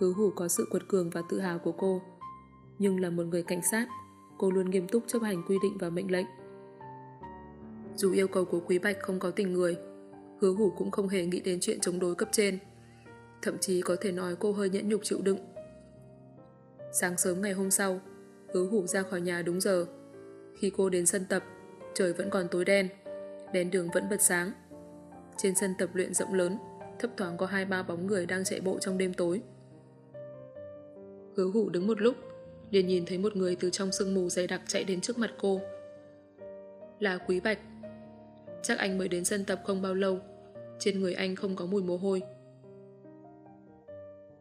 hứa hủ có sự quật cường và tự hào của cô. Nhưng là một người cảnh sát, cô luôn nghiêm túc chấp hành quy định và mệnh lệnh. Dù yêu cầu của Quý Bạch không có tình người, hứa hủ cũng không hề nghĩ đến chuyện chống đối cấp trên. Thậm chí có thể nói cô hơi nhẫn nhục chịu đựng. Sáng sớm ngày hôm sau, hứa hủ ra khỏi nhà đúng giờ. Khi cô đến sân tập, trời vẫn còn tối đen, đèn đường vẫn bật sáng. Trên sân tập luyện rộng lớn, thấp thoáng có hai ba bóng người đang chạy bộ trong đêm tối. Hứa hủ đứng một lúc, liền nhìn thấy một người từ trong sương mù dày đặc chạy đến trước mặt cô. Là Quý Bạch. Chắc anh mới đến sân tập không bao lâu, trên người anh không có mùi mồ hôi.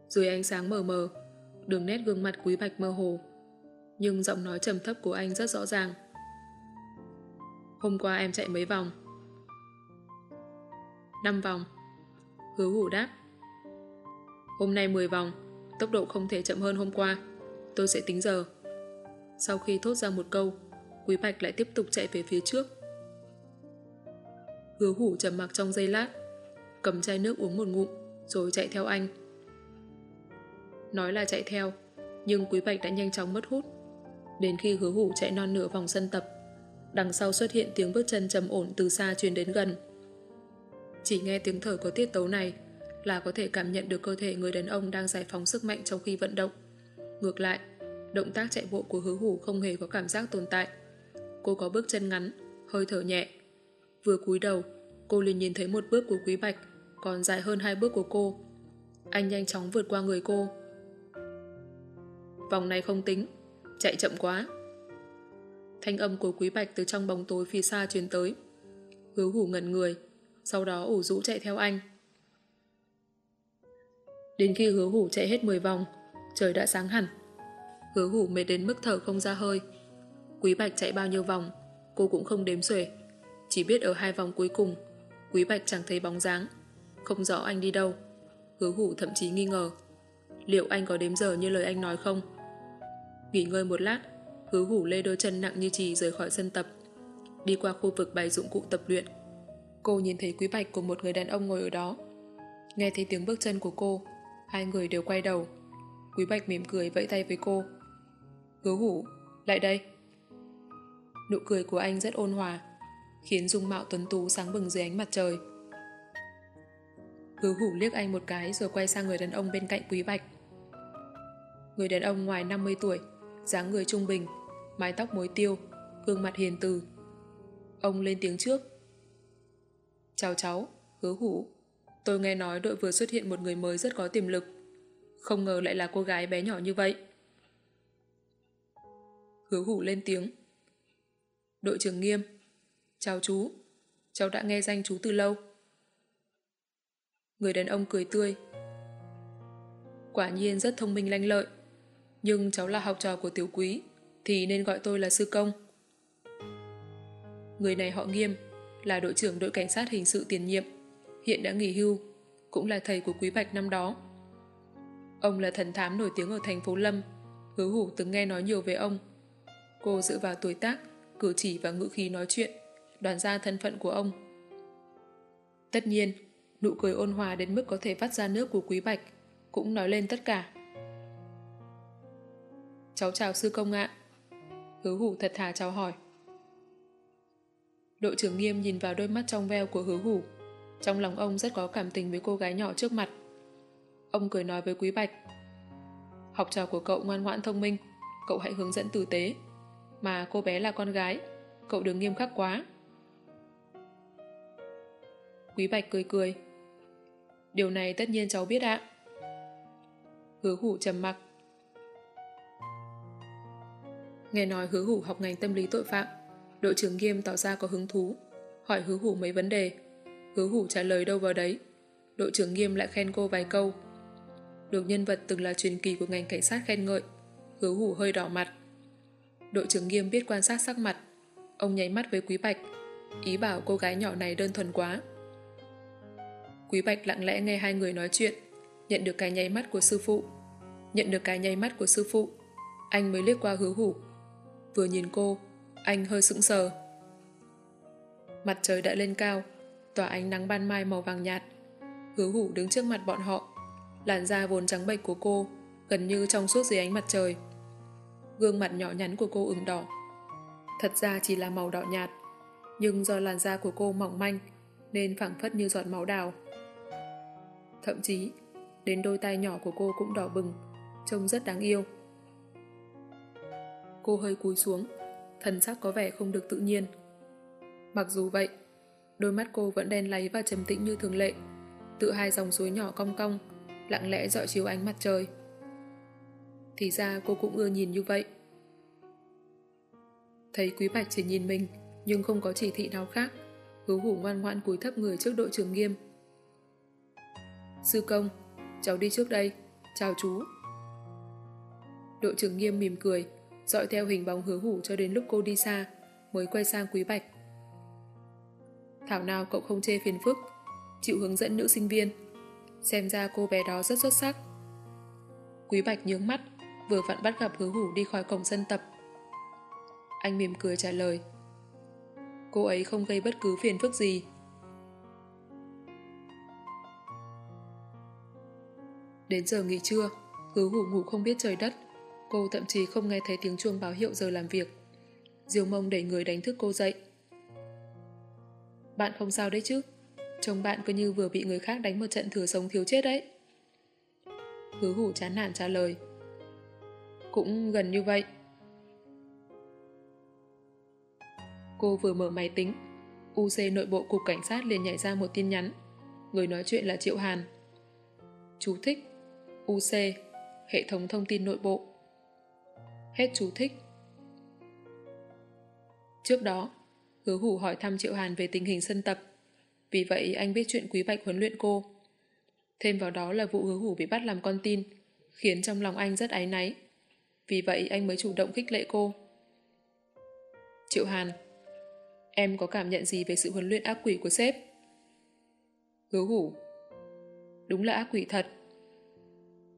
Dưới ánh sáng mờ mờ, đường nét gương mặt Quý Bạch mơ hồ, nhưng giọng nói trầm thấp của anh rất rõ ràng. Hôm qua em chạy mấy vòng? 5 vòng. Hứa hủ đáp. Hôm nay 10 vòng, tốc độ không thể chậm hơn hôm qua. Tôi sẽ tính giờ. Sau khi thốt ra một câu, Quý Bạch lại tiếp tục chạy về phía trước. Hứa hủ trầm mặc trong giây lát, cầm chai nước uống một ngụm, rồi chạy theo anh. Nói là chạy theo, nhưng Quý Bạch đã nhanh chóng mất hút. Đến khi hứa hủ chạy non nửa vòng sân tập, đằng sau xuất hiện tiếng bước chân trầm ổn từ xa truyền đến gần. Chỉ nghe tiếng thở có tiết tấu này là có thể cảm nhận được cơ thể người đàn ông đang giải phóng sức mạnh trong khi vận động. Ngược lại, động tác chạy bộ của hứa hủ không hề có cảm giác tồn tại. Cô có bước chân ngắn, hơi thở nhẹ. Vừa cúi đầu, cô liền nhìn thấy một bước của Quý Bạch còn dài hơn hai bước của cô. Anh nhanh chóng vượt qua người cô. Vòng này không tính, chạy chậm quá. Thanh âm của Quý Bạch từ trong bóng tối phía xa truyền tới. Hứa hủ ngẩn người, sau đó ủ rũ chạy theo anh. Đến khi hứa hủ chạy hết 10 vòng, trời đã sáng hẳn. Hứa hủ mệt đến mức thở không ra hơi. Quý Bạch chạy bao nhiêu vòng, cô cũng không đếm xuể. Chỉ biết ở hai vòng cuối cùng, Quý Bạch chẳng thấy bóng dáng, không rõ anh đi đâu. Hứa hủ thậm chí nghi ngờ. Liệu anh có đếm giờ như lời anh nói không? Nghỉ ngơi một lát, hứa hủ lê đôi chân nặng như trì rời khỏi sân tập. Đi qua khu vực bày dụng cụ tập luyện. Cô nhìn thấy Quý Bạch của một người đàn ông ngồi ở đó. Nghe thấy tiếng bước chân của cô, hai người đều quay đầu. Quý Bạch mỉm cười vẫy tay với cô. Hứa hủ, lại đây. Nụ cười của anh rất ôn hòa, khiến dung mạo tuấn tú sáng bừng dưới ánh mặt trời. Hứa hủ liếc anh một cái rồi quay sang người đàn ông bên cạnh Quý Bạch. Người đàn ông ngoài 50 tuổi, dáng người trung bình, mái tóc mối tiêu, gương mặt hiền từ. Ông lên tiếng trước. Chào cháu, hứa hủ. Tôi nghe nói đội vừa xuất hiện một người mới rất có tiềm lực. Không ngờ lại là cô gái bé nhỏ như vậy. Hứa hủ lên tiếng. Đội trưởng nghiêm. Chào chú. Cháu đã nghe danh chú từ lâu. Người đàn ông cười tươi. Quả nhiên rất thông minh lanh lợi. Nhưng cháu là học trò của tiểu quý, thì nên gọi tôi là sư công. Người này họ nghiêm, là đội trưởng đội cảnh sát hình sự tiền nhiệm, hiện đã nghỉ hưu, cũng là thầy của Quý Bạch năm đó. Ông là thần thám nổi tiếng ở thành phố Lâm, hứa hủ từng nghe nói nhiều về ông. Cô dựa vào tuổi tác, cử chỉ và ngữ khí nói chuyện, đoán ra thân phận của ông. Tất nhiên, nụ cười ôn hòa đến mức có thể vắt ra nước của Quý Bạch, cũng nói lên tất cả. Cháu chào sư công ạ. Hứa hủ thật thà chào hỏi. Đội trưởng nghiêm nhìn vào đôi mắt trong veo của hứa hủ. Trong lòng ông rất có cảm tình với cô gái nhỏ trước mặt. Ông cười nói với Quý Bạch. Học trò của cậu ngoan ngoãn thông minh, cậu hãy hướng dẫn tử tế. Mà cô bé là con gái, cậu đừng nghiêm khắc quá. Quý Bạch cười cười. Điều này tất nhiên cháu biết ạ. Hứa hủ trầm mặc. Nghe nói hứa hủ học ngành tâm lý tội phạm, đội trưởng nghiêm tỏ ra có hứng thú, hỏi hứa hủ mấy vấn đề. Hứa hủ trả lời đâu vào đấy. Đội trưởng nghiêm lại khen cô vài câu. Được nhân vật từng là truyền kỳ của ngành cảnh sát khen ngợi, hứa hủ hơi đỏ mặt. Đội trưởng nghiêm biết quan sát sắc mặt. Ông nháy mắt với Quý Bạch, ý bảo cô gái nhỏ này đơn thuần quá. Quý Bạch lặng lẽ nghe hai người nói chuyện, nhận được cái nháy mắt của sư phụ. Nhận được cái nháy mắt của sư phụ, anh mới liếc qua hứa hủ. Vừa nhìn cô, anh hơi sững sờ. Mặt trời đã lên cao, tỏa ánh nắng ban mai màu vàng nhạt. Hứa hủ đứng trước mặt bọn họ, làn da vốn trắng bệch của cô, gần như trong suốt dưới ánh mặt trời. Gương mặt nhỏ nhắn của cô ửng đỏ. Thật ra chỉ là màu đỏ nhạt, nhưng do làn da của cô mỏng manh, nên phẳng phất như giọt máu đào. Thậm chí, đến đôi tay nhỏ của cô cũng đỏ bừng, trông rất đáng yêu. Cô hơi cúi xuống, thần sắc có vẻ không được tự nhiên. Mặc dù vậy, đôi mắt cô vẫn đen láy và trầm tĩnh như thường lệ, tự hai dòng suối nhỏ cong cong, lặng lẽ dọi chiếu ánh mặt trời. Thì ra cô cũng ưa nhìn như vậy. Thấy Quý Bạch chỉ nhìn mình, nhưng không có chỉ thị nào khác, hứa hủ ngoan ngoãn cúi thấp người trước đội trưởng nghiêm. Sư công, cháu đi trước đây, chào chú. Đội trưởng nghiêm mỉm cười, dọi theo hình bóng hứa hủ cho đến lúc cô đi xa, mới quay sang Quý Bạch. Thảo nào cậu không chê phiền phức, chịu hướng dẫn nữ sinh viên. Xem ra cô bé đó rất xuất sắc. Quý Bạch nhướng mắt, vừa vặn bắt gặp hứa hủ đi khỏi cổng sân tập. Anh mỉm cười trả lời. Cô ấy không gây bất cứ phiền phức gì. Đến giờ nghỉ trưa, hứa hủ ngủ không biết trời đất. Cô thậm chí không nghe thấy tiếng chuông báo hiệu giờ làm việc. Diêu mông đẩy người đánh thức cô dậy. Bạn không sao đấy chứ? Chồng bạn cứ như vừa bị người khác đánh một trận thừa sống thiếu chết đấy. Hứa hủ chán nản trả lời. Cũng gần như vậy. Cô vừa mở máy tính, UC nội bộ cục cảnh sát liền nhảy ra một tin nhắn. Người nói chuyện là Triệu Hàn. Chú thích UC Hệ thống thông tin nội bộ Hết chú thích Trước đó, hứa hủ hỏi thăm Triệu Hàn về tình hình sân tập. Vì vậy anh biết chuyện Quý Bạch huấn luyện cô. Thêm vào đó là vụ hứa hủ bị bắt làm con tin, khiến trong lòng anh rất áy náy. Vì vậy anh mới chủ động khích lệ cô. Triệu Hàn Em có cảm nhận gì về sự huấn luyện ác quỷ của sếp? Hứa hủ Đúng là ác quỷ thật.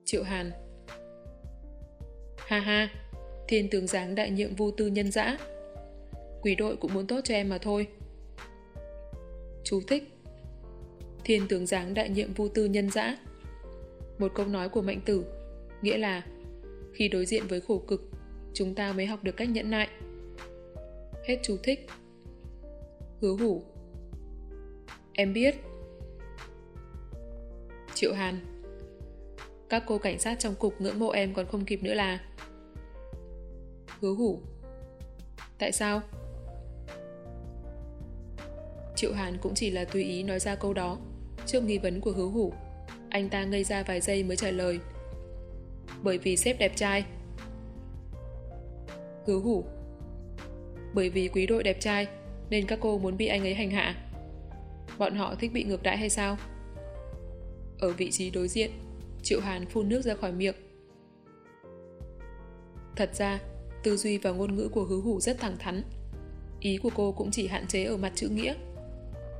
Triệu Hàn Ha ha, thiên tướng giáng đại nhiệm vô tư nhân dã. Quỷ đội cũng muốn tốt cho em mà thôi. Chú thích. Thiên tướng giáng đại nhiệm vô tư nhân dã. Một câu nói của mạnh tử, Nghĩa là Khi đối diện với khổ cực, Chúng ta mới học được cách nhẫn nại. Hết chú thích. Hứa hủ. Em biết. Triệu Hàn. Các cô cảnh sát trong cục ngưỡng mộ em còn không kịp nữa là. Hứa hủ. Tại sao? Triệu Hàn cũng chỉ là tùy ý nói ra câu đó. Trước nghi vấn của hứa hủ, Anh ta ngây ra vài giây mới trả lời. Bởi vì sếp đẹp trai. Hứa hủ, Bởi vì quý đội đẹp trai, Nên các cô muốn bị anh ấy hành hạ. Bọn họ thích bị ngược đãi hay sao? Ở vị trí đối diện, Triệu Hàn phun nước ra khỏi miệng. Thật ra, Tư duy và ngôn ngữ của hứa hủ rất thẳng thắn. Ý của cô cũng chỉ hạn chế ở mặt chữ nghĩa.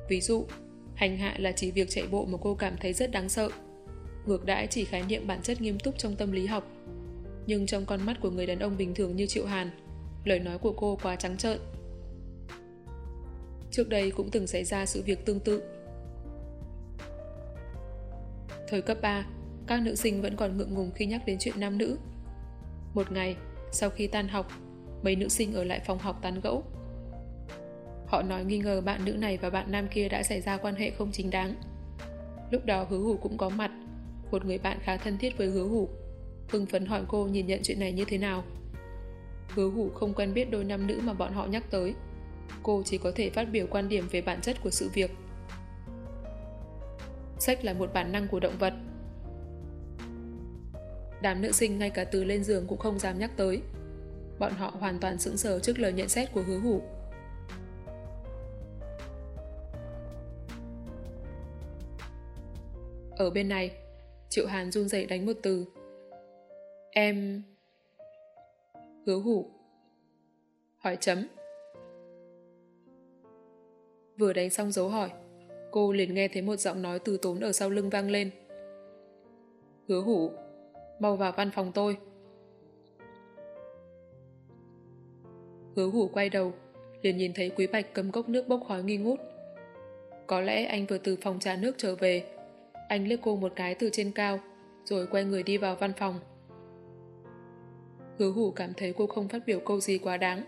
Ví dụ, hành hạ là chỉ việc chạy bộ mà cô cảm thấy rất đáng sợ. Ngược đãi chỉ khái niệm bản chất nghiêm túc trong tâm lý học. Nhưng trong con mắt của người đàn ông bình thường như Triệu Hàn, lời nói của cô quá trắng trợn. Trước đây cũng từng xảy ra sự việc tương tự. Thời cấp 3, các nữ sinh vẫn còn ngượng ngùng khi nhắc đến chuyện nam nữ. Một ngày, sau khi tan học, mấy nữ sinh ở lại phòng học tán gẫu. Họ nói nghi ngờ bạn nữ này và bạn nam kia đã xảy ra quan hệ không chính đáng. Lúc đó hứa hủ cũng có mặt, một người bạn khá thân thiết với hứa hủ. Hưng phấn hỏi cô nhìn nhận chuyện này như thế nào. Hứa hủ không quen biết đôi nam nữ mà bọn họ nhắc tới. Cô chỉ có thể phát biểu quan điểm về bản chất của sự việc. Sách là một bản năng của động vật. Đám nữ sinh ngay cả từ lên giường cũng không dám nhắc tới. Bọn họ hoàn toàn sững sờ trước lời nhận xét của hứa hủ. Ở bên này, Triệu Hàn run rẩy đánh một từ. Em... Hứa hủ. Hỏi chấm. Vừa đánh xong dấu hỏi, cô liền nghe thấy một giọng nói từ tốn ở sau lưng vang lên. Hứa hủ, mau vào văn phòng tôi. Hứa hủ quay đầu, liền nhìn thấy Quý Bạch cầm cốc nước bốc khói nghi ngút. Có lẽ anh vừa từ phòng trà nước trở về. Anh liếc cô một cái từ trên cao, rồi quay người đi vào văn phòng. Hứa hủ cảm thấy cô không phát biểu câu gì quá đáng,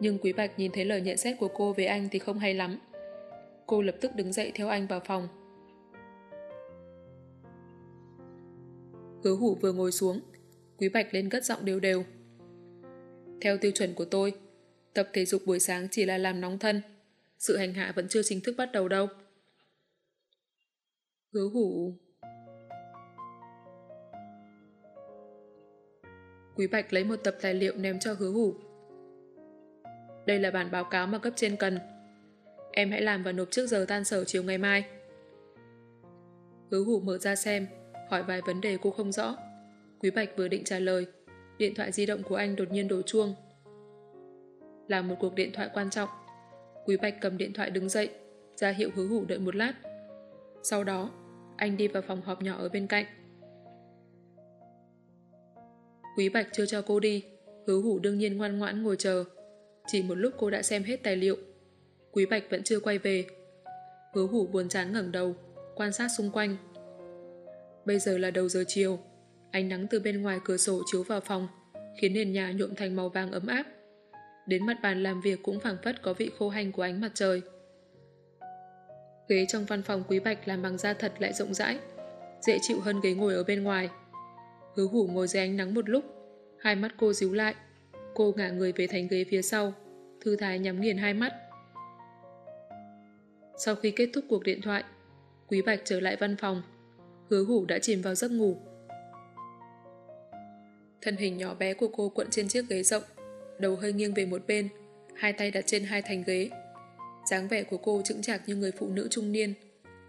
nhưng Quý Bạch nhìn thấy lời nhận xét của cô về anh thì không hay lắm. Cô lập tức đứng dậy theo anh vào phòng. Hứa hủ vừa ngồi xuống, Quý Bạch lên cất giọng đều đều. Theo tiêu chuẩn của tôi, tập thể dục buổi sáng chỉ là làm nóng thân. Sự hành hạ vẫn chưa chính thức bắt đầu đâu. Hứa hủ... Quý Bạch lấy một tập tài liệu ném cho hứa hủ. Đây là bản báo cáo mà cấp trên cần. Em hãy làm và nộp trước giờ tan sở chiều ngày mai. Hứa hủ mở ra xem, hỏi vài vấn đề cô không rõ. Quý Bạch vừa định trả lời, điện thoại di động của anh đột nhiên đổ chuông. Là một cuộc điện thoại quan trọng. Quý Bạch cầm điện thoại đứng dậy, ra hiệu hứa hủ đợi một lát. Sau đó, anh đi vào phòng họp nhỏ ở bên cạnh. Quý Bạch chưa cho cô đi, hứa hủ đương nhiên ngoan ngoãn ngồi chờ. Chỉ một lúc cô đã xem hết tài liệu. Quý Bạch vẫn chưa quay về. Hứa hủ buồn chán ngẩng đầu, quan sát xung quanh. Bây giờ là đầu giờ chiều, ánh nắng từ bên ngoài cửa sổ chiếu vào phòng, khiến nền nhà nhuộm thành màu vàng ấm áp. Đến mặt bàn làm việc cũng phảng phất có vị khô hành của ánh mặt trời. Ghế trong văn phòng Quý Bạch làm bằng da thật lại rộng rãi, dễ chịu hơn ghế ngồi ở bên ngoài. Hứa hủ ngồi dưới ánh nắng một lúc, hai mắt cô díu lại. Cô ngả người về thành ghế phía sau, thư thái nhắm nghiền hai mắt. Sau khi kết thúc cuộc điện thoại, Quý Bạch trở lại văn phòng. Hứa hủ đã chìm vào giấc ngủ. Thân hình nhỏ bé của cô cuộn trên chiếc ghế rộng, đầu hơi nghiêng về một bên, hai tay đặt trên hai thành ghế dáng vẻ của cô chững chạc như người phụ nữ trung niên,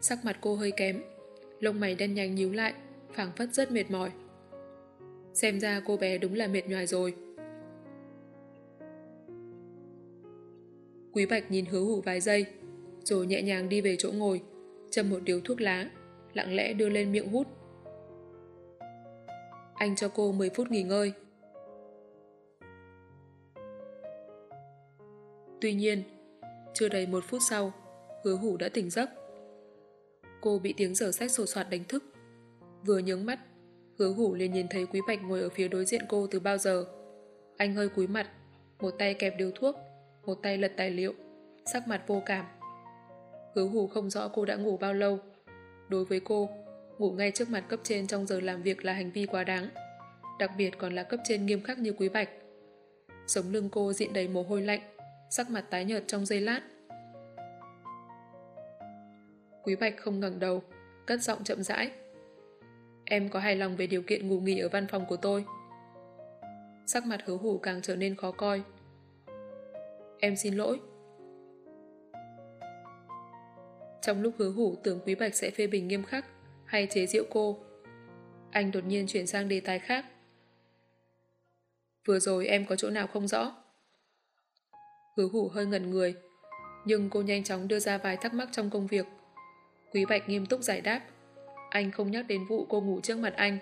sắc mặt cô hơi kém, lông mày đen nhánh nhíu lại, phảng phất rất mệt mỏi. Xem ra cô bé đúng là mệt nhoài rồi. Quý Bạch nhìn hứa hủ vài giây, rồi nhẹ nhàng đi về chỗ ngồi, châm một điếu thuốc lá, lặng lẽ đưa lên miệng hút. Anh cho cô 10 phút nghỉ ngơi. Tuy nhiên, chưa đầy một phút sau, hứa hủ đã tỉnh giấc. Cô bị tiếng giở sách sổ soạt đánh thức. Vừa nhướng mắt, hứa hủ liền nhìn thấy Quý Bạch ngồi ở phía đối diện cô từ bao giờ. Anh hơi cúi mặt, một tay kẹp điếu thuốc, một tay lật tài liệu, sắc mặt vô cảm. Hứa hủ không rõ cô đã ngủ bao lâu. Đối với cô, ngủ ngay trước mặt cấp trên trong giờ làm việc là hành vi quá đáng. Đặc biệt còn là cấp trên nghiêm khắc như Quý Bạch. Sống lưng cô diện đầy mồ hôi lạnh, sắc mặt tái nhợt trong giây lát. Quý Bạch không ngẩng đầu, cất giọng chậm rãi. Em có hài lòng về điều kiện ngủ nghỉ ở văn phòng của tôi. Sắc mặt hứa hủ càng trở nên khó coi. Em xin lỗi. Trong lúc hứa hủ tưởng Quý Bạch sẽ phê bình nghiêm khắc hay chế giễu cô, anh đột nhiên chuyển sang đề tài khác. Vừa rồi em có chỗ nào không rõ? Hứa hủ hơi ngẩn người, nhưng cô nhanh chóng đưa ra vài thắc mắc trong công việc. Quý Bạch nghiêm túc giải đáp. Anh không nhắc đến vụ cô ngủ trước mặt anh.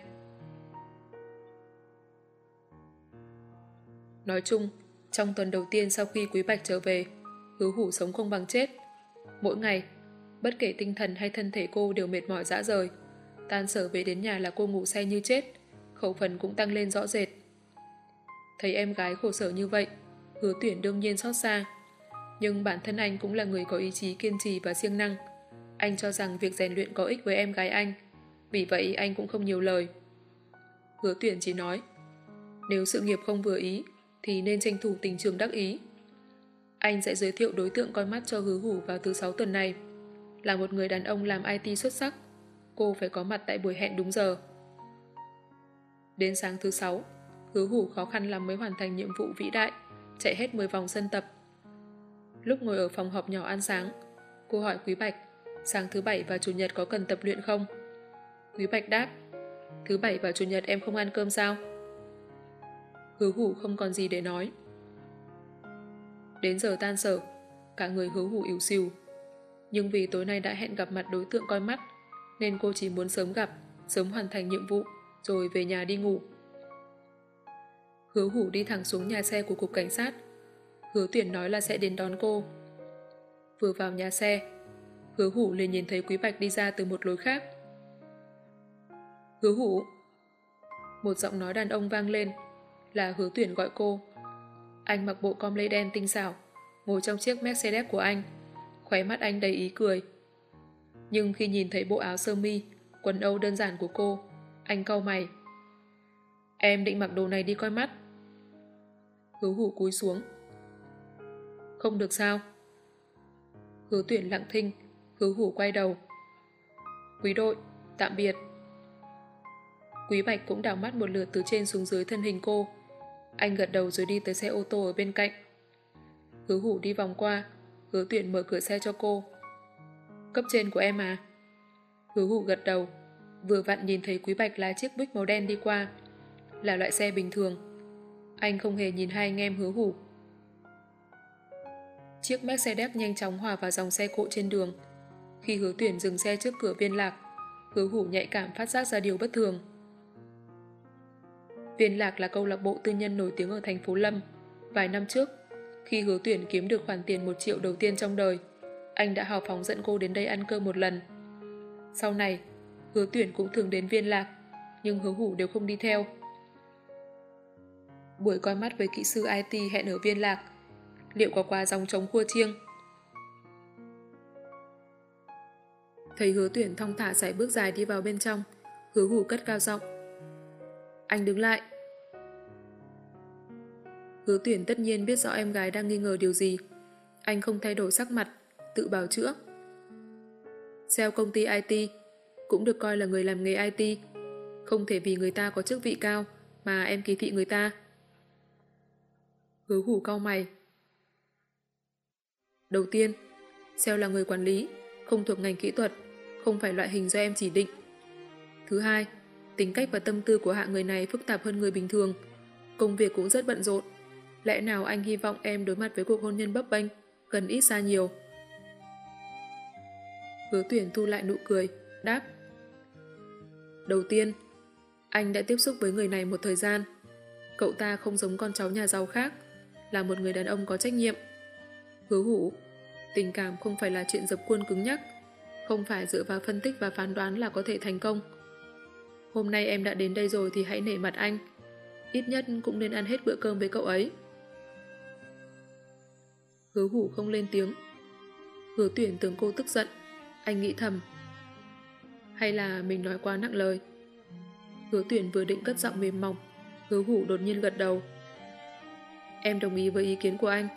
Nói chung, trong tuần đầu tiên sau khi Quý Bạch trở về, hứa hủ sống không bằng chết. Mỗi ngày, bất kể tinh thần hay thân thể cô đều mệt mỏi dã rời. Tan sở về đến nhà là cô ngủ say như chết, khẩu phần cũng tăng lên rõ rệt. Thấy em gái khổ sở như vậy, hứa tuyển đương nhiên xót xa. Nhưng bản thân anh cũng là người có ý chí kiên trì và siêng năng. Anh cho rằng việc rèn luyện có ích với em gái anh, vì vậy anh cũng không nhiều lời. Hứa tuyển chỉ nói, nếu sự nghiệp không vừa ý, thì nên tranh thủ tình trường đắc ý. Anh sẽ giới thiệu đối tượng coi mắt cho hứa hủ vào thứ 6 tuần này. Là một người đàn ông làm IT xuất sắc, cô phải có mặt tại buổi hẹn đúng giờ. Đến sáng thứ 6, hứa hủ khó khăn lắm mới hoàn thành nhiệm vụ vĩ đại, chạy hết 10 vòng sân tập. Lúc ngồi ở phòng họp nhỏ ăn sáng, cô hỏi Quý Bạch, sáng thứ bảy và chủ nhật có cần tập luyện không? Quý Bạch đáp, Thứ bảy và chủ nhật em không ăn cơm sao? Hứa hủ không còn gì để nói. Đến giờ tan sở, cả người hứa hủ yếu xìu. Nhưng vì tối nay đã hẹn gặp mặt đối tượng coi mắt, nên cô chỉ muốn sớm gặp, sớm hoàn thành nhiệm vụ, rồi về nhà đi ngủ. Hứa hủ đi thẳng xuống nhà xe của cục cảnh sát. Hứa tuyển nói là sẽ đến đón cô. Vừa vào nhà xe, hứa hủ liền nhìn thấy Quý Bạch đi ra từ một lối khác. Hứa hủ. Một giọng nói đàn ông vang lên, là hứa tuyển gọi cô. Anh mặc bộ com lê đen tinh xảo, ngồi trong chiếc Mercedes của anh. Khóe mắt anh đầy ý cười. Nhưng khi nhìn thấy bộ áo sơ mi, quần âu đơn giản của cô, anh cau mày. Em định mặc đồ này đi coi mắt. Hứa hủ cúi xuống. Không được sao? Hứa tuyển lặng thinh, hứa hủ quay đầu. Quý đội, tạm biệt. Quý Bạch cũng đảo mắt một lượt từ trên xuống dưới thân hình cô. Anh gật đầu rồi đi tới xe ô tô ở bên cạnh. Hứa hủ đi vòng qua, hứa tuyển mở cửa xe cho cô. Cấp trên của em à? Hứa hủ gật đầu, vừa vặn nhìn thấy Quý Bạch lái chiếc bích màu đen đi qua. Là loại xe bình thường. Anh không hề nhìn hai anh em hứa hủ. Chiếc Mercedes nhanh chóng hòa vào dòng xe cộ trên đường. Khi hứa tuyển dừng xe trước cửa viên lạc, hứa hủ nhạy cảm phát giác ra điều bất thường. Viên Lạc là câu lạc bộ tư nhân nổi tiếng ở thành phố Lâm. Vài năm trước, khi hứa tuyển kiếm được khoản tiền 1 triệu đầu tiên trong đời, anh đã hào phóng dẫn cô đến đây ăn cơm một lần. Sau này, hứa tuyển cũng thường đến Viên Lạc, nhưng hứa hủ đều không đi theo. Buổi coi mắt với kỹ sư IT hẹn ở Viên Lạc, liệu có qua dòng trống cua chiêng? Thấy hứa tuyển thong thả sải bước dài đi vào bên trong, hứa hủ cất cao giọng. Anh đứng lại. Hứa tuyển tất nhiên biết rõ em gái đang nghi ngờ điều gì. Anh không thay đổi sắc mặt, tự bảo chữa. xeo công ty IT cũng được coi là người làm nghề IT. Không thể vì người ta có chức vị cao mà em kỳ thị người ta. Hứa hủ cao mày. Đầu tiên, Seo là người quản lý, không thuộc ngành kỹ thuật, không phải loại hình do em chỉ định. Thứ hai, Tính cách và tâm tư của hạng người này phức tạp hơn người bình thường. Công việc cũng rất bận rộn. Lẽ nào anh hy vọng em đối mặt với cuộc hôn nhân bấp bênh, gần ít xa nhiều? Hứa tuyển thu lại nụ cười, đáp. Đầu tiên, anh đã tiếp xúc với người này một thời gian. Cậu ta không giống con cháu nhà giàu khác, là một người đàn ông có trách nhiệm. Hứa hủ, tình cảm không phải là chuyện dập quân cứng nhắc, không phải dựa vào phân tích và phán đoán là có thể thành công. Hôm nay em đã đến đây rồi thì hãy nể mặt anh. Ít nhất cũng nên ăn hết bữa cơm với cậu ấy. Hứa hủ không lên tiếng. Hứa tuyển tưởng cô tức giận. Anh nghĩ thầm. Hay là mình nói quá nặng lời. Hứa tuyển vừa định cất giọng mềm mỏng. Hứa hủ đột nhiên gật đầu. Em đồng ý với ý kiến của anh.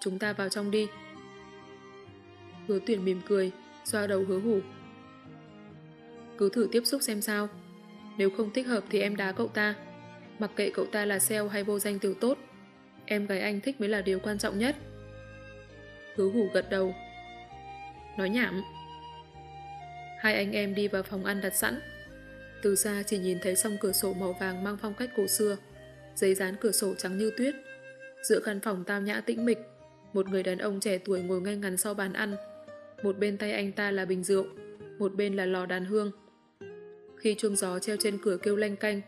Chúng ta vào trong đi. Hứa tuyển mỉm cười, xoa đầu hứa hủ. Cứ thử tiếp xúc xem sao. Nếu không thích hợp thì em đá cậu ta. Mặc kệ cậu ta là sale hay vô danh tiểu tốt, em gái anh thích mới là điều quan trọng nhất. Hứa hủ gật đầu. Nói nhảm. Hai anh em đi vào phòng ăn đặt sẵn. Từ xa chỉ nhìn thấy song cửa sổ màu vàng mang phong cách cổ xưa, giấy dán cửa sổ trắng như tuyết. Giữa căn phòng tao nhã tĩnh mịch, một người đàn ông trẻ tuổi ngồi ngay ngắn sau bàn ăn. Một bên tay anh ta là bình rượu, một bên là lò đàn hương. Khi chuông gió treo trên cửa kêu lanh canh,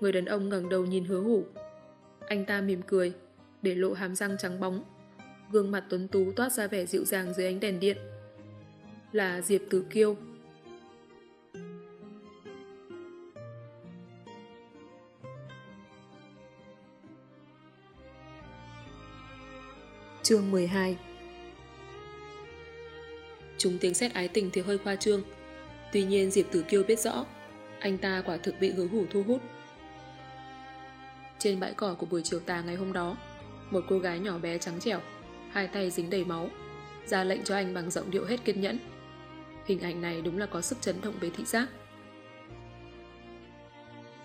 người đàn ông ngẩng đầu nhìn hứa hủ. Anh ta mỉm cười, để lộ hàm răng trắng bóng. Gương mặt tuấn tú toát ra vẻ dịu dàng dưới ánh đèn điện. Là Diệp Tử Kiêu. Chương 12 Chúng tiếng xét ái tình thì hơi khoa trương. Tuy nhiên Diệp Tử Kiêu biết rõ anh ta quả thực bị hứa hủ thu hút. Trên bãi cỏ của buổi chiều tà ngày hôm đó, một cô gái nhỏ bé trắng trẻo, hai tay dính đầy máu, ra lệnh cho anh bằng giọng điệu hết kiên nhẫn. Hình ảnh này đúng là có sức chấn động về thị giác.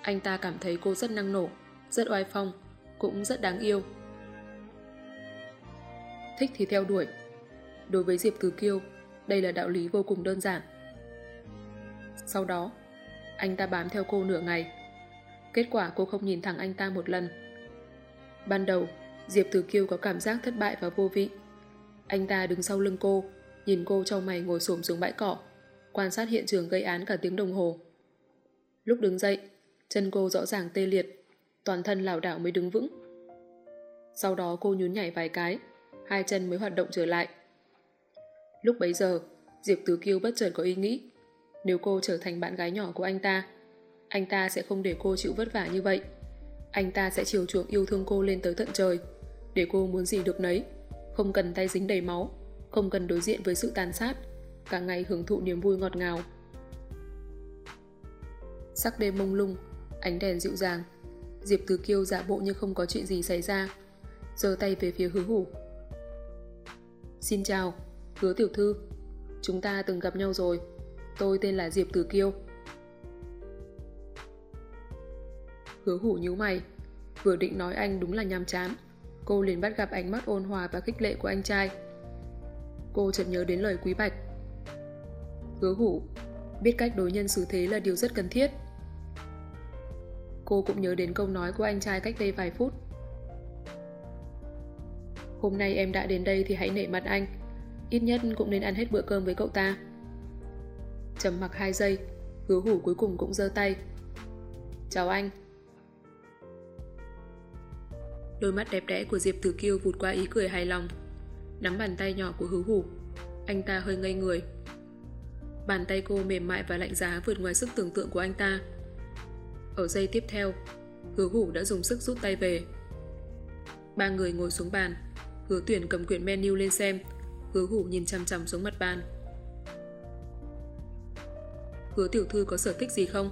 Anh ta cảm thấy cô rất năng nổ, rất oai phong, cũng rất đáng yêu. Thích thì theo đuổi. Đối với Diệp Từ Kiêu, đây là đạo lý vô cùng đơn giản. Sau đó, Anh ta bám theo cô nửa ngày. Kết quả cô không nhìn thẳng anh ta một lần. Ban đầu, Diệp Từ Kiêu có cảm giác thất bại và vô vị. Anh ta đứng sau lưng cô, nhìn cô trong mày ngồi xổm xuống bãi cỏ, quan sát hiện trường gây án cả tiếng đồng hồ. Lúc đứng dậy, chân cô rõ ràng tê liệt, toàn thân lảo đảo mới đứng vững. Sau đó cô nhún nhảy vài cái, hai chân mới hoạt động trở lại. Lúc bấy giờ, Diệp Tứ Kiêu bất chợt có ý nghĩ, nếu cô trở thành bạn gái nhỏ của anh ta, anh ta sẽ không để cô chịu vất vả như vậy. Anh ta sẽ chiều chuộng yêu thương cô lên tới tận trời, để cô muốn gì được nấy, không cần tay dính đầy máu, không cần đối diện với sự tàn sát, cả ngày hưởng thụ niềm vui ngọt ngào. Sắc đêm mông lung, ánh đèn dịu dàng, Diệp Tứ Kiêu giả bộ như không có chuyện gì xảy ra, giơ tay về phía hứa hủ. Xin chào, hứa tiểu thư. Chúng ta từng gặp nhau rồi. Tôi tên là Diệp Tử Kiêu. Hứa hủ nhíu mày. Vừa định nói anh đúng là nhàm chán. Cô liền bắt gặp ánh mắt ôn hòa và khích lệ của anh trai. Cô chợt nhớ đến lời quý bạch. Hứa hủ, biết cách đối nhân xử thế là điều rất cần thiết. Cô cũng nhớ đến câu nói của anh trai cách đây vài phút. Hôm nay em đã đến đây thì hãy nể mặt anh. Ít nhất cũng nên ăn hết bữa cơm với cậu ta. Trầm mặc 2 giây, hứa hủ cuối cùng cũng giơ tay. Chào anh. Đôi mắt đẹp đẽ của Diệp Tử Kiêu vụt qua ý cười hài lòng. Nắm bàn tay nhỏ của hứa hủ. Anh ta hơi ngây người. Bàn tay cô mềm mại và lạnh giá vượt ngoài sức tưởng tượng của anh ta. Ở giây tiếp theo, hứa hủ đã dùng sức rút tay về. Ba người ngồi xuống bàn. Hứa tuyển cầm quyển menu lên xem. Hứa hủ nhìn chăm chăm xuống mặt bàn. Hứa tiểu thư có sở thích gì không?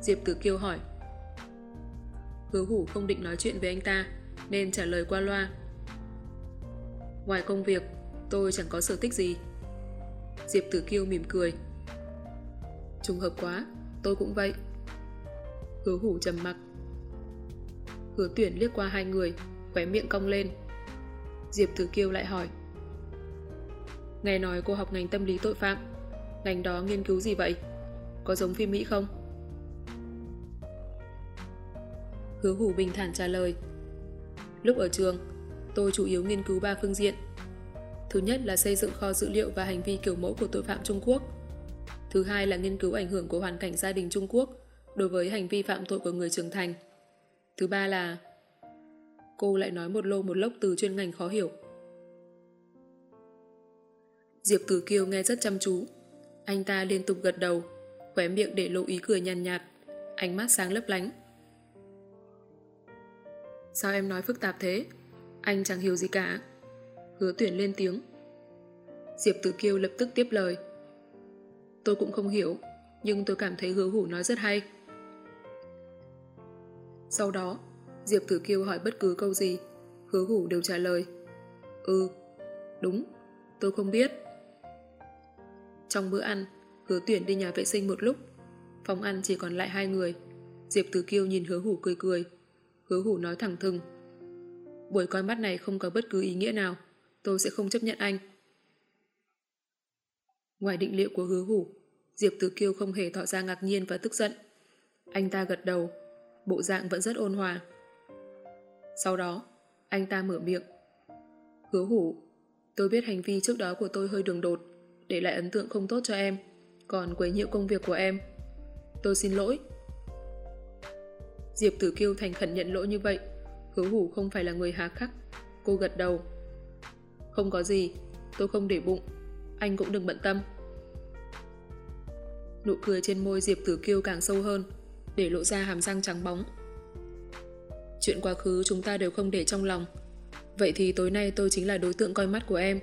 Diệp Tử Kiêu hỏi. Hứa hủ không định nói chuyện với anh ta, nên trả lời qua loa. Ngoài công việc, tôi chẳng có sở thích gì. Diệp Tử Kiêu mỉm cười. Trùng hợp quá, tôi cũng vậy. Hứa hủ trầm mặc. Hứa tuyển liếc qua hai người, khóe miệng cong lên. Diệp Tử Kiêu lại hỏi. Nghe nói cô học ngành tâm lý tội phạm, ngành đó nghiên cứu gì vậy? Có giống phim Mỹ không? Hứa hủ bình thản trả lời. Lúc ở trường, tôi chủ yếu nghiên cứu ba phương diện. Thứ nhất là xây dựng kho dữ liệu và hành vi kiểu mẫu của tội phạm Trung Quốc. Thứ hai là nghiên cứu ảnh hưởng của hoàn cảnh gia đình Trung Quốc đối với hành vi phạm tội của người trưởng thành. Thứ ba là... Cô lại nói một lô một lốc từ chuyên ngành khó hiểu. Diệp Tử Kiều nghe rất chăm chú. Anh ta liên tục gật đầu, khóe miệng để lộ ý cười nhàn nhạt, ánh mắt sáng lấp lánh. Sao em nói phức tạp thế? Anh chẳng hiểu gì cả. Hứa tuyển lên tiếng. Diệp Tử Kiêu lập tức tiếp lời. Tôi cũng không hiểu, nhưng tôi cảm thấy hứa hủ nói rất hay. Sau đó, Diệp Tử Kiêu hỏi bất cứ câu gì, hứa hủ đều trả lời. Ừ, đúng, tôi không biết. Trong bữa ăn, hứa tuyển đi nhà vệ sinh một lúc. Phòng ăn chỉ còn lại hai người. Diệp Tử Kiêu nhìn hứa hủ cười cười. Hứa hủ nói thẳng thừng. Buổi coi mắt này không có bất cứ ý nghĩa nào. Tôi sẽ không chấp nhận anh. Ngoài định liệu của hứa hủ, Diệp Tử Kiêu không hề tỏ ra ngạc nhiên và tức giận. Anh ta gật đầu, bộ dạng vẫn rất ôn hòa. Sau đó, anh ta mở miệng. Hứa hủ, tôi biết hành vi trước đó của tôi hơi đường đột, để lại ấn tượng không tốt cho em, còn quấy nhiễu công việc của em. Tôi xin lỗi. Diệp Tử Kiêu thành khẩn nhận lỗi như vậy, hứa hủ không phải là người hà khắc. Cô gật đầu. Không có gì, tôi không để bụng, anh cũng đừng bận tâm. Nụ cười trên môi Diệp Tử Kiêu càng sâu hơn, để lộ ra hàm răng trắng bóng. Chuyện quá khứ chúng ta đều không để trong lòng. Vậy thì tối nay tôi chính là đối tượng coi mắt của em.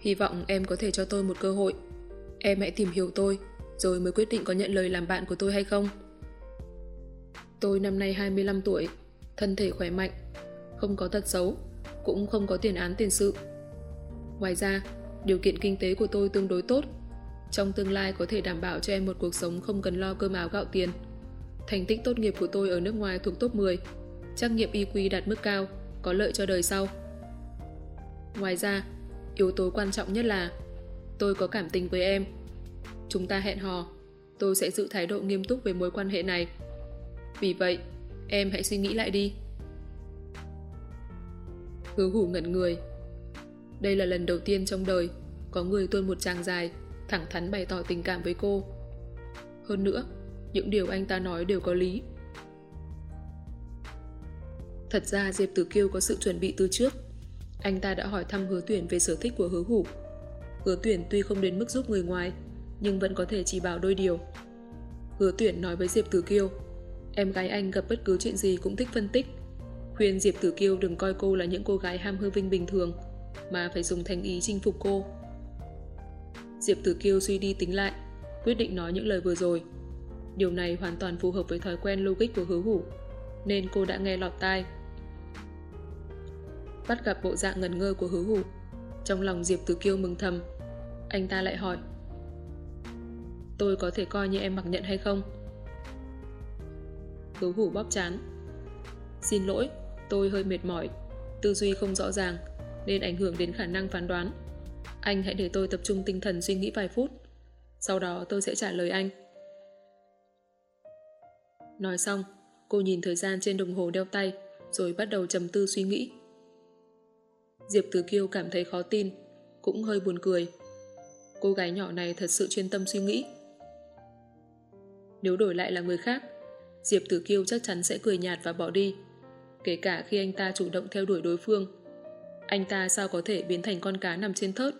Hy vọng em có thể cho tôi một cơ hội. Em hãy tìm hiểu tôi, rồi mới quyết định có nhận lời làm bạn của tôi hay không. Tôi năm nay 25 tuổi, thân thể khỏe mạnh, không có tật xấu, cũng không có tiền án tiền sự. Ngoài ra, điều kiện kinh tế của tôi tương đối tốt. Trong tương lai có thể đảm bảo cho em một cuộc sống không cần lo cơm áo gạo tiền. Thành tích tốt nghiệp của tôi ở nước ngoài thuộc top 10, trắc nghiệm IQ đạt mức cao, có lợi cho đời sau. Ngoài ra, yếu tố quan trọng nhất là tôi có cảm tình với em. Chúng ta hẹn hò, tôi sẽ giữ thái độ nghiêm túc về mối quan hệ này. Vì vậy, em hãy suy nghĩ lại đi. Hứa hủ ngẩn người. Đây là lần đầu tiên trong đời có người tuôn một chàng dài, thẳng thắn bày tỏ tình cảm với cô. Hơn nữa, những điều anh ta nói đều có lý. Thật ra Diệp Tử Kiêu có sự chuẩn bị từ trước. Anh ta đã hỏi thăm hứa tuyển về sở thích của hứa hủ. Hứa tuyển tuy không đến mức giúp người ngoài, nhưng vẫn có thể chỉ bảo đôi điều. Hứa tuyển nói với Diệp Tử Kiêu, em gái anh gặp bất cứ chuyện gì cũng thích phân tích. Khuyên Diệp Tử Kiêu đừng coi cô là những cô gái ham hư vinh bình thường, mà phải dùng thành ý chinh phục cô. Diệp Tử Kiêu suy đi tính lại, quyết định nói những lời vừa rồi. Điều này hoàn toàn phù hợp với thói quen logic của hứa hủ, nên cô đã nghe lọt tai. Bắt gặp bộ dạng ngần ngơ của hứa hủ, trong lòng Diệp Tử Kiêu mừng thầm. Anh ta lại hỏi, tôi có thể coi như em mặc nhận hay không? Hứa hủ bóp chán. Xin lỗi, tôi hơi mệt mỏi, tư duy không rõ ràng, nên ảnh hưởng đến khả năng phán đoán. Anh hãy để tôi tập trung tinh thần suy nghĩ vài phút. Sau đó tôi sẽ trả lời anh. Nói xong, cô nhìn thời gian trên đồng hồ đeo tay rồi bắt đầu trầm tư suy nghĩ. Diệp Tử Kiêu cảm thấy khó tin, cũng hơi buồn cười. Cô gái nhỏ này thật sự chuyên tâm suy nghĩ. Nếu đổi lại là người khác, Diệp Tử Kiêu chắc chắn sẽ cười nhạt và bỏ đi. Kể cả khi anh ta chủ động theo đuổi đối phương. Anh ta sao có thể biến thành con cá nằm trên thớt,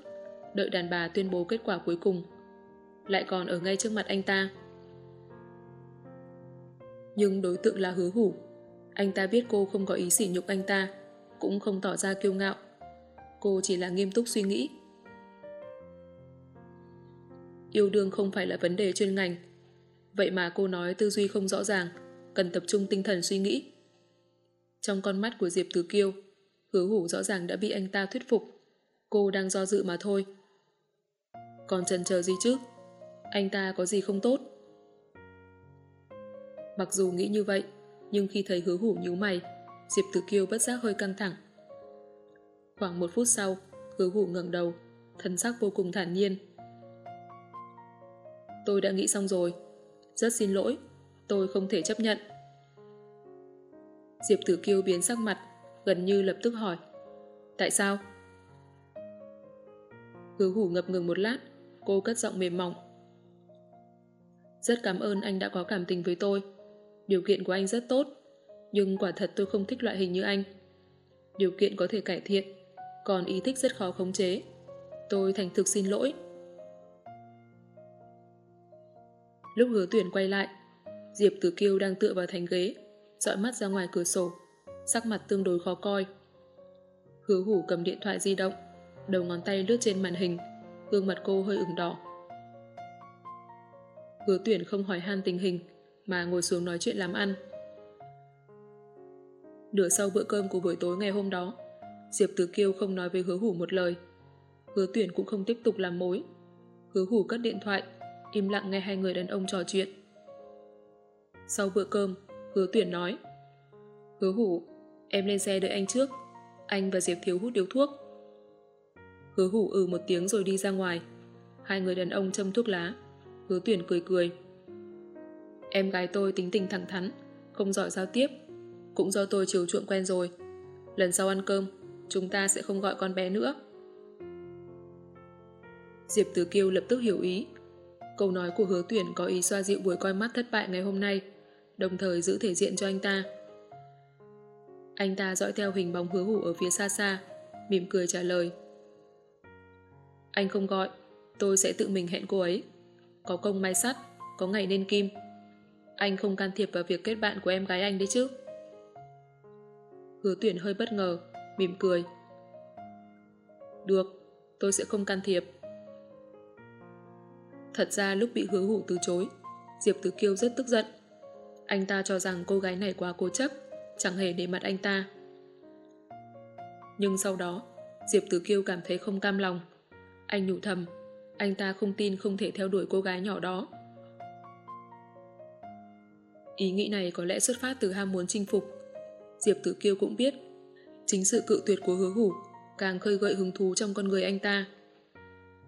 đợi đàn bà tuyên bố kết quả cuối cùng. Lại còn ở ngay trước mặt anh ta. Nhưng đối tượng là hứa hủ. Anh ta biết cô không có ý sỉ nhục anh ta, cũng không tỏ ra kiêu ngạo. Cô chỉ là nghiêm túc suy nghĩ. Yêu đương không phải là vấn đề chuyên ngành. Vậy mà cô nói tư duy không rõ ràng, cần tập trung tinh thần suy nghĩ. Trong con mắt của Diệp Tử Kiêu, hứa hủ rõ ràng đã bị anh ta thuyết phục. Cô đang do dự mà thôi. Còn chần chờ gì chứ? Anh ta có gì không tốt? Mặc dù nghĩ như vậy, nhưng khi thấy hứa hủ nhíu mày, Diệp Tử Kiêu bất giác hơi căng thẳng. Khoảng một phút sau, hứa hủ ngẩng đầu, thân sắc vô cùng thản nhiên. Tôi đã nghĩ xong rồi. Rất xin lỗi, tôi không thể chấp nhận. Diệp Tử Kiêu biến sắc mặt, gần như lập tức hỏi. Tại sao? Hứa hủ ngập ngừng một lát, cô cất giọng mềm mỏng. Rất cảm ơn anh đã có cảm tình với tôi. Điều kiện của anh rất tốt, nhưng quả thật tôi không thích loại hình như anh. Điều kiện có thể cải thiện, còn ý thích rất khó khống chế. Tôi thành thực xin lỗi. Lúc hứa tuyển quay lại, Diệp Tử Kiêu đang tựa vào thành ghế, dọi mắt ra ngoài cửa sổ, sắc mặt tương đối khó coi. Hứa hủ cầm điện thoại di động, đầu ngón tay lướt trên màn hình, gương mặt cô hơi ửng đỏ. Hứa tuyển không hỏi han tình hình, mà ngồi xuống nói chuyện làm ăn. Nửa sau bữa cơm của buổi tối ngày hôm đó, Diệp Tứ Kiêu không nói với hứa hủ một lời. Hứa tuyển cũng không tiếp tục làm mối. Hứa hủ cất điện thoại, im lặng nghe hai người đàn ông trò chuyện. Sau bữa cơm, hứa tuyển nói Hứa hủ, em lên xe đợi anh trước. Anh và Diệp Thiếu hút điếu thuốc. Hứa hủ ừ một tiếng rồi đi ra ngoài. Hai người đàn ông châm thuốc lá. Hứa tuyển cười cười. Em gái tôi tính tình thẳng thắn, không giỏi giao tiếp. Cũng do tôi chiều chuộng quen rồi. Lần sau ăn cơm, chúng ta sẽ không gọi con bé nữa. Diệp Tử Kiêu lập tức hiểu ý. Câu nói của hứa tuyển có ý xoa dịu buổi coi mắt thất bại ngày hôm nay, đồng thời giữ thể diện cho anh ta. Anh ta dõi theo hình bóng hứa hủ ở phía xa xa, mỉm cười trả lời. Anh không gọi, tôi sẽ tự mình hẹn cô ấy. Có công may sắt, có ngày nên kim. Anh không can thiệp vào việc kết bạn của em gái anh đấy chứ. Hứa tuyển hơi bất ngờ, mỉm cười. Được, tôi sẽ không can thiệp. Thật ra lúc bị hứa hủ từ chối, Diệp Tử Kiêu rất tức giận. Anh ta cho rằng cô gái này quá cố chấp, chẳng hề để mặt anh ta. Nhưng sau đó, Diệp Tử Kiêu cảm thấy không cam lòng. Anh nhủ thầm, anh ta không tin không thể theo đuổi cô gái nhỏ đó. Ý nghĩ này có lẽ xuất phát từ ham muốn chinh phục. Diệp Tử Kiêu cũng biết, chính sự cự tuyệt của hứa hủ càng khơi gợi hứng thú trong con người anh ta.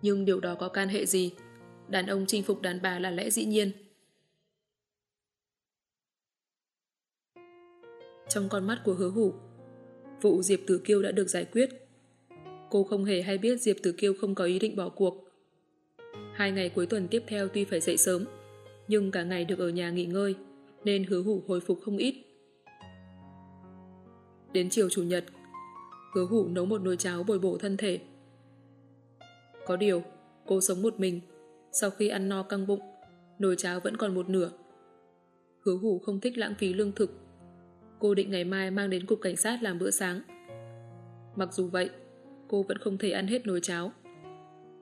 Nhưng điều đó có can hệ gì? đàn ông chinh phục đàn bà là lẽ dĩ nhiên. Trong con mắt của hứa hủ, vụ Diệp Tử Kiêu đã được giải quyết. Cô không hề hay biết Diệp Tử Kiêu không có ý định bỏ cuộc. Hai ngày cuối tuần tiếp theo tuy phải dậy sớm, nhưng cả ngày được ở nhà nghỉ ngơi, nên hứa hủ hồi phục không ít. Đến chiều chủ nhật, hứa hủ nấu một nồi cháo bồi bổ thân thể. Có điều, cô sống một mình, sau khi ăn no căng bụng, nồi cháo vẫn còn một nửa. Hứa hủ không thích lãng phí lương thực. Cô định ngày mai mang đến cục cảnh sát làm bữa sáng. Mặc dù vậy, cô vẫn không thể ăn hết nồi cháo.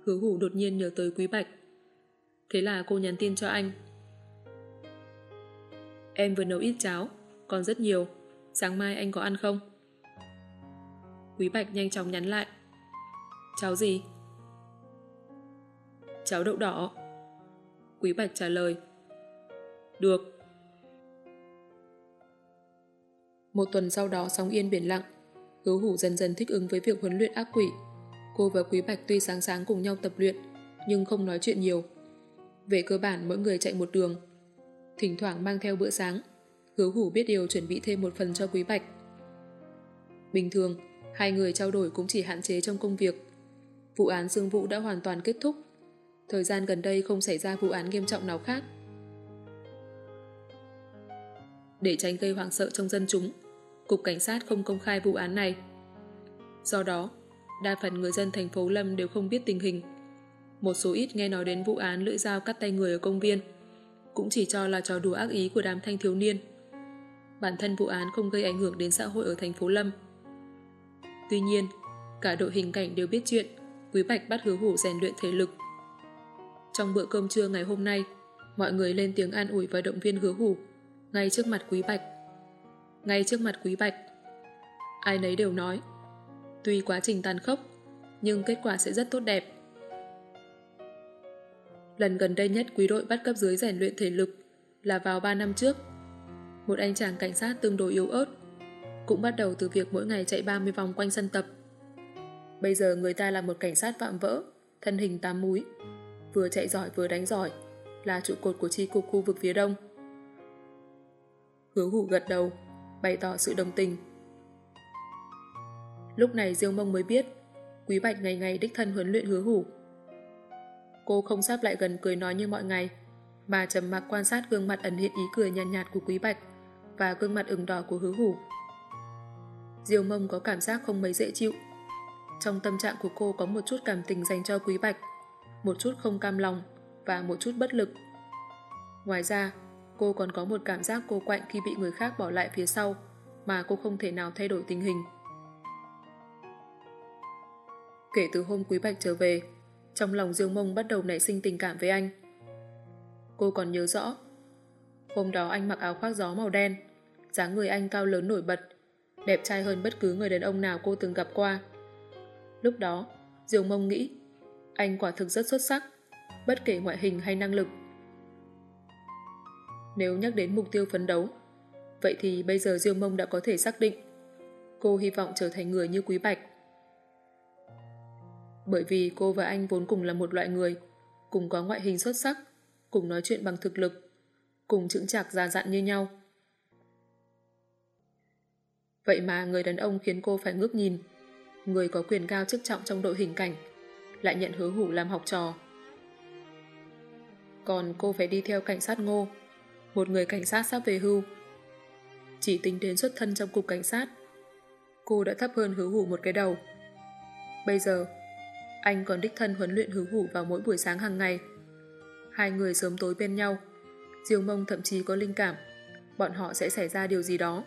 Hứa hủ đột nhiên nhớ tới Quý Bạch. Thế là cô nhắn tin cho anh. Em vừa nấu ít cháo, còn rất nhiều. Sáng mai anh có ăn không? Quý Bạch nhanh chóng nhắn lại. Cháo gì? Cháo đậu đỏ. Quý Bạch trả lời. Được. Một tuần sau đó sóng yên biển lặng, hứa hủ dần dần thích ứng với việc huấn luyện ác quỷ. Cô và Quý Bạch tuy sáng sáng cùng nhau tập luyện, nhưng không nói chuyện nhiều. Về cơ bản mỗi người chạy một đường. Thỉnh thoảng mang theo bữa sáng, hứa hủ biết điều chuẩn bị thêm một phần cho Quý Bạch. Bình thường, hai người trao đổi cũng chỉ hạn chế trong công việc. Vụ án Dương Vũ đã hoàn toàn kết thúc. Thời gian gần đây không xảy ra vụ án nghiêm trọng nào khác. Để tránh gây hoảng sợ trong dân chúng, Cục Cảnh sát không công khai vụ án này. Do đó, đa phần người dân thành phố Lâm đều không biết tình hình. Một số ít nghe nói đến vụ án lưỡi dao cắt tay người ở công viên, cũng chỉ cho là trò đùa ác ý của đám thanh thiếu niên. Bản thân vụ án không gây ảnh hưởng đến xã hội ở thành phố Lâm. Tuy nhiên, cả đội hình cảnh đều biết chuyện, Quý Bạch bắt hứa hủ rèn luyện thể lực. Trong bữa cơm trưa ngày hôm nay, mọi người lên tiếng an ủi và động viên hứa hủ, ngay trước mặt Quý Bạch. Ngay trước mặt Quý Bạch, ai nấy đều nói, Tuy quá trình tàn khốc, nhưng kết quả sẽ rất tốt đẹp. Lần gần đây nhất quý đội bắt cấp dưới rèn luyện thể lực là vào 3 năm trước. Một anh chàng cảnh sát tương đối yếu ớt, cũng bắt đầu từ việc mỗi ngày chạy 30 vòng quanh sân tập. Bây giờ người ta là một cảnh sát vạm vỡ, thân hình tám múi, vừa chạy giỏi vừa đánh giỏi, là trụ cột của chi cục khu vực phía đông. Hứa hủ gật đầu, bày tỏ sự đồng tình. Lúc này Diêu Mông mới biết Quý Bạch ngày ngày đích thân huấn luyện hứa hủ. Cô không sắp lại gần cười nói như mọi ngày mà trầm mặc quan sát gương mặt ẩn hiện ý cười nhàn nhạt, nhạt của Quý Bạch và gương mặt ửng đỏ của hứa hủ. Diêu Mông có cảm giác không mấy dễ chịu. Trong tâm trạng của cô có một chút cảm tình dành cho Quý Bạch, một chút không cam lòng và một chút bất lực. Ngoài ra, cô còn có một cảm giác cô quạnh khi bị người khác bỏ lại phía sau mà cô không thể nào thay đổi tình hình. Kể từ hôm Quý Bạch trở về, trong lòng diêu Mông bắt đầu nảy sinh tình cảm với anh. Cô còn nhớ rõ, hôm đó anh mặc áo khoác gió màu đen, dáng người anh cao lớn nổi bật, đẹp trai hơn bất cứ người đàn ông nào cô từng gặp qua. Lúc đó, Diều Mông nghĩ, anh quả thực rất xuất sắc, bất kể ngoại hình hay năng lực. Nếu nhắc đến mục tiêu phấn đấu, vậy thì bây giờ Diêu Mông đã có thể xác định cô hy vọng trở thành người như Quý Bạch bởi vì cô và anh vốn cùng là một loại người, cùng có ngoại hình xuất sắc, cùng nói chuyện bằng thực lực, cùng chững chạc già dặn như nhau. Vậy mà người đàn ông khiến cô phải ngước nhìn, người có quyền cao chức trọng trong đội hình cảnh, lại nhận hứa hủ làm học trò. Còn cô phải đi theo cảnh sát ngô, một người cảnh sát sắp về hưu. Chỉ tính đến xuất thân trong cục cảnh sát, cô đã thấp hơn hứa hủ một cái đầu. Bây giờ, anh còn đích thân huấn luyện hứa hủ vào mỗi buổi sáng hàng ngày. Hai người sớm tối bên nhau. Diêu mông thậm chí có linh cảm. Bọn họ sẽ xảy ra điều gì đó.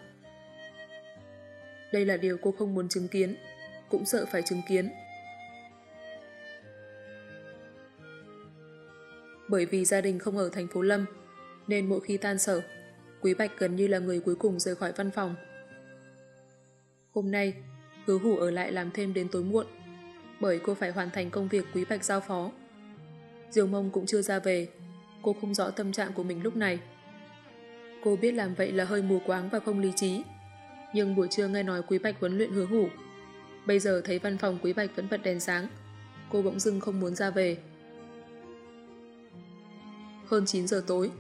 Đây là điều cô không muốn chứng kiến. Cũng sợ phải chứng kiến. Bởi vì gia đình không ở thành phố Lâm, nên mỗi khi tan sở, Quý Bạch gần như là người cuối cùng rời khỏi văn phòng. Hôm nay, hứa hủ ở lại làm thêm đến tối muộn bởi cô phải hoàn thành công việc Quý Bạch giao phó. Diều mông cũng chưa ra về, cô không rõ tâm trạng của mình lúc này. Cô biết làm vậy là hơi mù quáng và không lý trí, nhưng buổi trưa nghe nói Quý Bạch huấn luyện hứa hủ. Bây giờ thấy văn phòng Quý Bạch vẫn bật đèn sáng, cô bỗng dưng không muốn ra về. Hơn 9 giờ tối,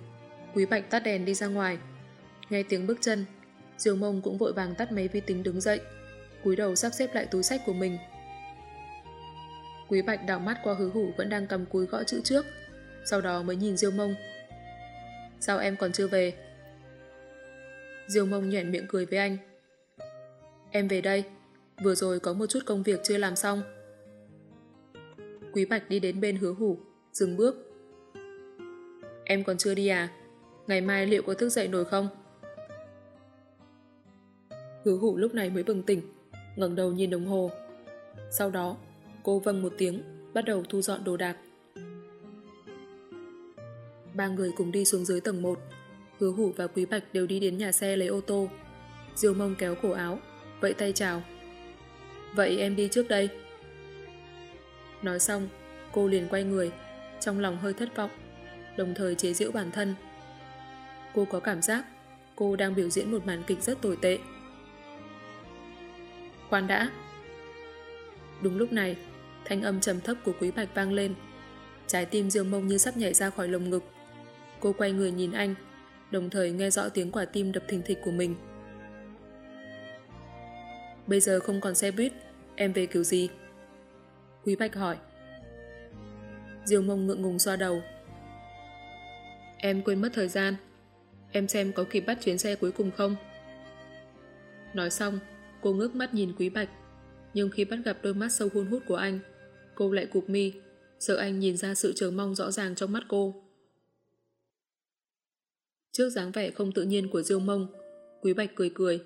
Quý Bạch tắt đèn đi ra ngoài. Nghe tiếng bước chân, Diều Mông cũng vội vàng tắt máy vi tính đứng dậy, cúi đầu sắp xếp lại túi sách của mình. Quý Bạch đảo mắt qua hứa hủ vẫn đang cầm cúi gõ chữ trước, sau đó mới nhìn Diêu Mông. Sao em còn chưa về? Diêu Mông nhẹn miệng cười với anh. Em về đây, vừa rồi có một chút công việc chưa làm xong. Quý Bạch đi đến bên hứa hủ, dừng bước. Em còn chưa đi à? Ngày mai liệu có thức dậy nổi không? Hứa hủ lúc này mới bừng tỉnh, ngẩng đầu nhìn đồng hồ. Sau đó, cô vâng một tiếng, bắt đầu thu dọn đồ đạc. Ba người cùng đi xuống dưới tầng 1. Hứa hủ và Quý Bạch đều đi đến nhà xe lấy ô tô. Diêu mông kéo cổ áo, vẫy tay chào. Vậy em đi trước đây. Nói xong, cô liền quay người, trong lòng hơi thất vọng, đồng thời chế giễu bản thân. Cô có cảm giác cô đang biểu diễn một màn kịch rất tồi tệ. Khoan đã. Đúng lúc này, thanh âm trầm thấp của Quý Bạch vang lên. Trái tim Dương Mông như sắp nhảy ra khỏi lồng ngực. Cô quay người nhìn anh, đồng thời nghe rõ tiếng quả tim đập thình thịch của mình. Bây giờ không còn xe buýt, em về kiểu gì? Quý Bạch hỏi. Diêu mông ngượng ngùng xoa đầu. Em quên mất thời gian. Em xem có kịp bắt chuyến xe cuối cùng không? Nói xong, cô ngước mắt nhìn Quý Bạch. Nhưng khi bắt gặp đôi mắt sâu hun hút của anh, cô lại cụp mi, sợ anh nhìn ra sự chờ mong rõ ràng trong mắt cô. Trước dáng vẻ không tự nhiên của Diêu Mông, Quý Bạch cười cười,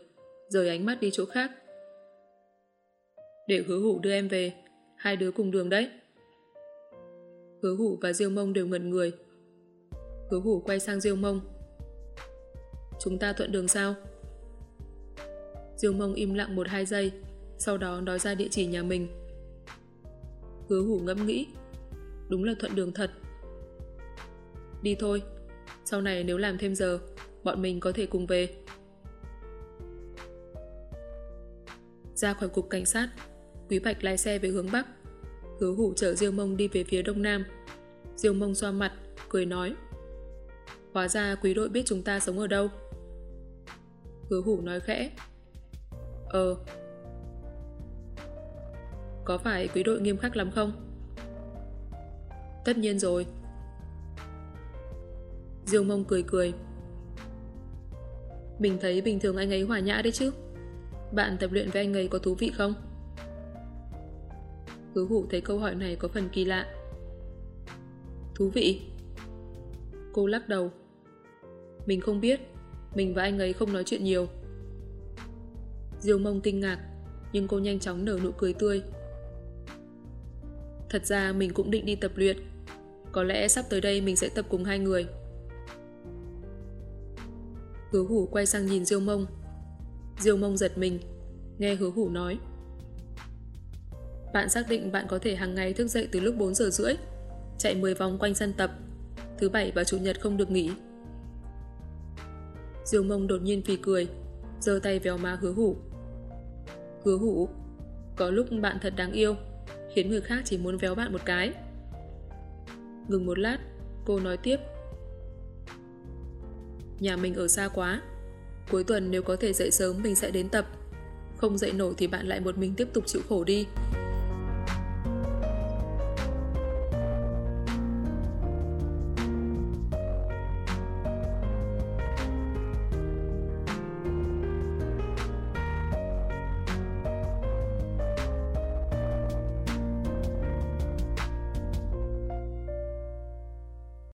rời ánh mắt đi chỗ khác. Để hứa hủ đưa em về, hai đứa cùng đường đấy. Hứa hủ và Diêu Mông đều ngẩn người. Hứa hủ quay sang Diêu Mông. Chúng ta thuận đường sao? Diêu Mông im lặng một hai giây, sau đó nói ra địa chỉ nhà mình. Hứa hủ ngẫm nghĩ. Đúng là thuận đường thật. Đi thôi. Sau này nếu làm thêm giờ, bọn mình có thể cùng về. Ra khỏi cục cảnh sát, Quý Bạch lái xe về hướng Bắc. Hứa hủ chở Diêu Mông đi về phía Đông Nam. Diêu Mông xoa mặt, cười nói. Hóa ra quý đội biết chúng ta sống ở đâu. Hứa hủ nói khẽ. Ờ. Có phải quý đội nghiêm khắc lắm không? Tất nhiên rồi. Diêu mông cười cười. Mình thấy bình thường anh ấy hòa nhã đấy chứ. Bạn tập luyện với anh ấy có thú vị không? Hứa hủ thấy câu hỏi này có phần kỳ lạ. Thú vị. Cô lắc đầu. Mình không biết. Mình và anh ấy không nói chuyện nhiều. Diêu mông kinh ngạc, nhưng cô nhanh chóng nở nụ cười tươi. Thật ra mình cũng định đi tập luyện. Có lẽ sắp tới đây mình sẽ tập cùng hai người. Hứa hủ quay sang nhìn Diêu mông. Diêu mông giật mình, nghe hứa hủ nói. Bạn xác định bạn có thể hàng ngày thức dậy từ lúc 4 giờ rưỡi, chạy 10 vòng quanh sân tập, thứ bảy và chủ nhật không được nghỉ. Diêu mông đột nhiên phì cười, giơ tay véo má hứa hủ. Hứa hủ, có lúc bạn thật đáng yêu, khiến người khác chỉ muốn véo bạn một cái. Ngừng một lát, cô nói tiếp. Nhà mình ở xa quá, cuối tuần nếu có thể dậy sớm mình sẽ đến tập. Không dậy nổi thì bạn lại một mình tiếp tục chịu khổ đi.